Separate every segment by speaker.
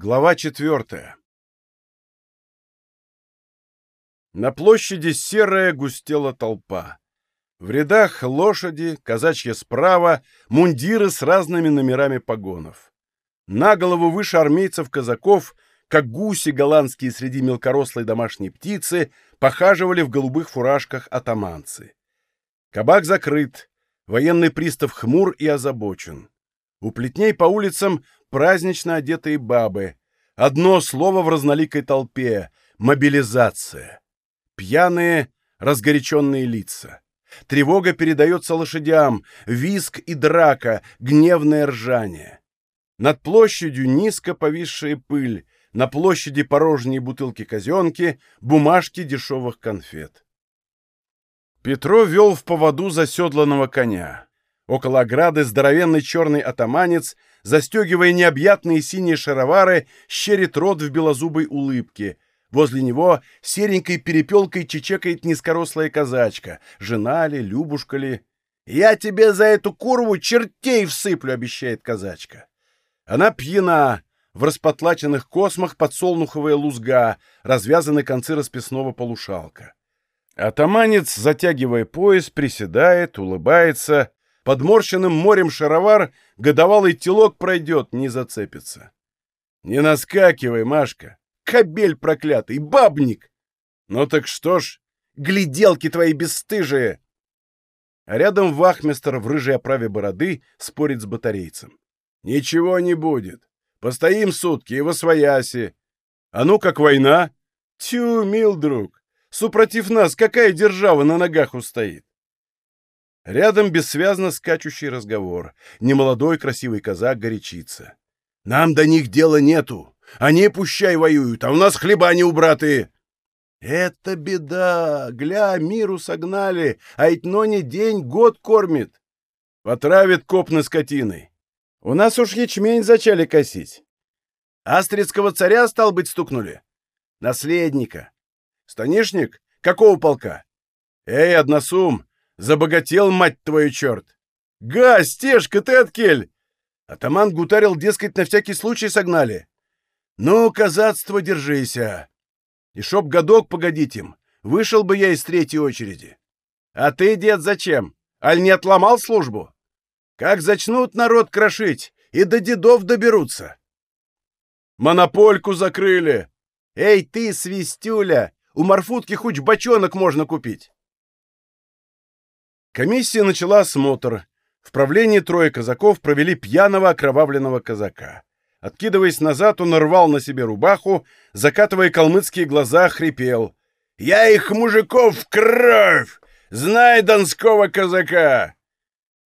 Speaker 1: Глава четвертая На площади серая густела толпа. В рядах лошади, казачья справа, мундиры с разными номерами погонов. На голову выше армейцев-казаков, как гуси голландские среди мелкорослой домашней птицы, похаживали в голубых фуражках атаманцы. Кабак закрыт, военный пристав хмур и озабочен. У плетней по улицам празднично одетые бабы. Одно слово в разноликой толпе — мобилизация. Пьяные, разгоряченные лица. Тревога передается лошадям, виск и драка, гневное ржание. Над площадью низко повисшая пыль, на площади порожние бутылки-казенки, бумажки дешевых конфет. Петро вел в поводу заседланного коня. Около ограды здоровенный черный атаманец, застегивая необъятные синие шаровары, щерит рот в белозубой улыбке. Возле него серенькой перепелкой чечекает низкорослая казачка. Жена ли, Любушка ли? «Я тебе за эту курву чертей всыплю!» — обещает казачка. Она пьяна, в распотлаченных космах подсолнуховая лузга, развязаны концы расписного полушалка. Атаманец, затягивая пояс, приседает, улыбается. Подморщенным морем шаровар годовалый телок пройдет, не зацепится. Не наскакивай, Машка. Кобель проклятый, бабник! Ну так что ж, гляделки твои бесстыжие! А рядом вахмистр в рыжей оправе бороды спорит с батарейцем. Ничего не будет. Постоим сутки и восвояси. А ну как война? Тю, мил друг, супротив нас какая держава на ногах устоит? Рядом бессвязно скачущий разговор. Немолодой красивый казак горячится. Нам до них дела нету. Они пущай воюют, а у нас хлеба не убраты. Это беда. Гля, миру согнали, а ведь но не день, год кормит. Потравит копны скотиной. У нас уж ячмень зачали косить. Астридского царя, стал быть, стукнули? Наследника. Станишник? Какого полка? Эй, односум, забогател, мать твою, черт! Га, стежка, ты откель! Атаман гутарил, дескать, на всякий случай согнали. Ну, казацство, держися. И шоп годок погодить им, вышел бы я из третьей очереди. А ты, дед, зачем? Аль не отломал службу? Как зачнут народ крошить, и до дедов доберутся. Монопольку закрыли. Эй ты, свистюля, у Марфутки хоть бочонок можно купить. Комиссия начала осмотр. В правлении трое казаков провели пьяного окровавленного казака. Откидываясь назад, он рвал на себе рубаху, закатывая калмыцкие глаза, хрипел. «Я их, мужиков, в кровь! Знай донского казака!»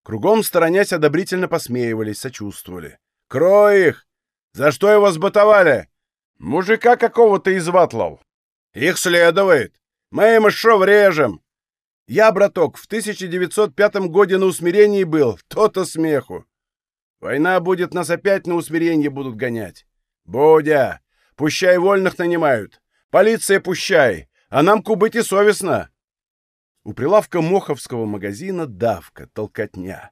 Speaker 1: Кругом, сторонясь, одобрительно посмеивались, сочувствовали. «Крой их! За что его сбатовали? Мужика какого-то изватлал. Их следует. Мы им шо врежем. Я, браток, в 1905 году на усмирении был, то-то смеху. Война будет, нас опять на усмирение будут гонять. Бодя, пущай вольных нанимают. Полиция пущай, а нам кубыть и совестно. У прилавка Моховского магазина давка, толкотня.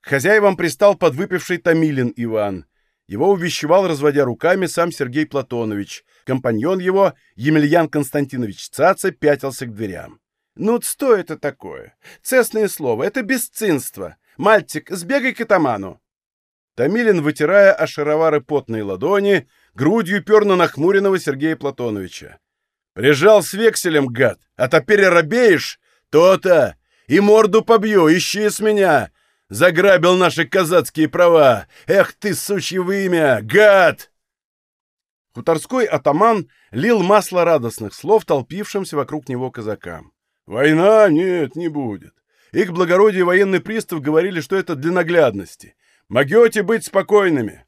Speaker 1: К хозяевам пристал подвыпивший Томилин Иван. Его увещевал, разводя руками, сам Сергей Платонович. Компаньон его, Емельян Константинович Цаца, пятился к дверям. «Ну, что это такое? Цесное слово, это бесцинство. Мальчик, сбегай к атаману». Томилин, вытирая о шаровары потные ладони, грудью пер на нахмуренного Сергея Платоновича. «Прижал с векселем, гад, а теперь робеешь? То-то! И морду побью, ищи с меня! Заграбил наши казацкие права! Эх ты, сучье имя, гад!» Хуторской атаман лил масло радостных слов толпившимся вокруг него казакам. «Война? Нет, не будет. Их благородие военный пристав говорили, что это для наглядности. Могете быть спокойными.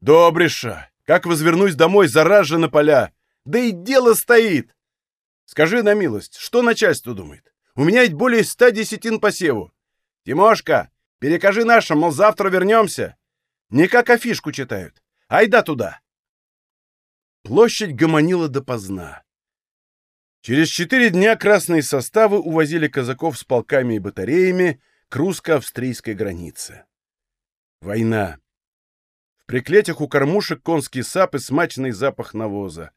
Speaker 1: Добриша, как возвернусь домой, зараз на поля. Да и дело стоит. Скажи на милость, что начальство думает? У меня ведь более ста десятин посеву. Тимошка, перекажи нашим, мол, завтра вернемся. Не как афишку читают. Айда туда. Площадь гомонила допоздна. Через четыре дня красные составы увозили казаков с полками и батареями к русско-австрийской границе. Война. при клетях у кормушек конский сап и смачный запах навоза.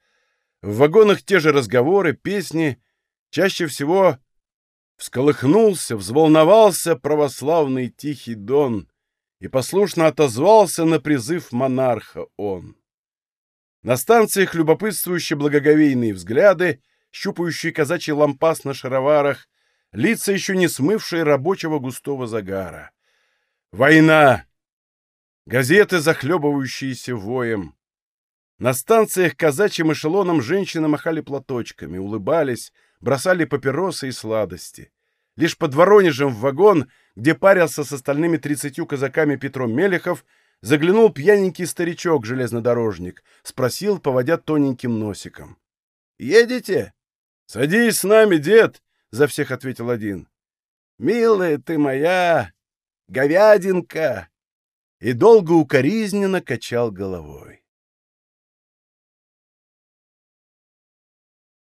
Speaker 1: В вагонах те же разговоры, песни, чаще всего всколыхнулся, взволновался православный тихий дон, и послушно отозвался на призыв монарха он. На станциях любопытствующие благоговейные взгляды, щупающие казачий лампас на шароварах, лица еще не смывшие рабочего густого загара. Война! Газеты, захлебывающиеся воем. На станциях казачьим эшелоном женщины махали платочками, улыбались, бросали папиросы и сладости. Лишь под Воронежем в вагон, где парился с остальными тридцатью казаками Петром Мелехов, заглянул пьяненький старичок-железнодорожник, спросил, поводя тоненьким носиком. «Едете?» «Садись с нами, дед!» — за всех ответил один. «Милая ты моя! Говядинка!» И долго укоризненно качал головой.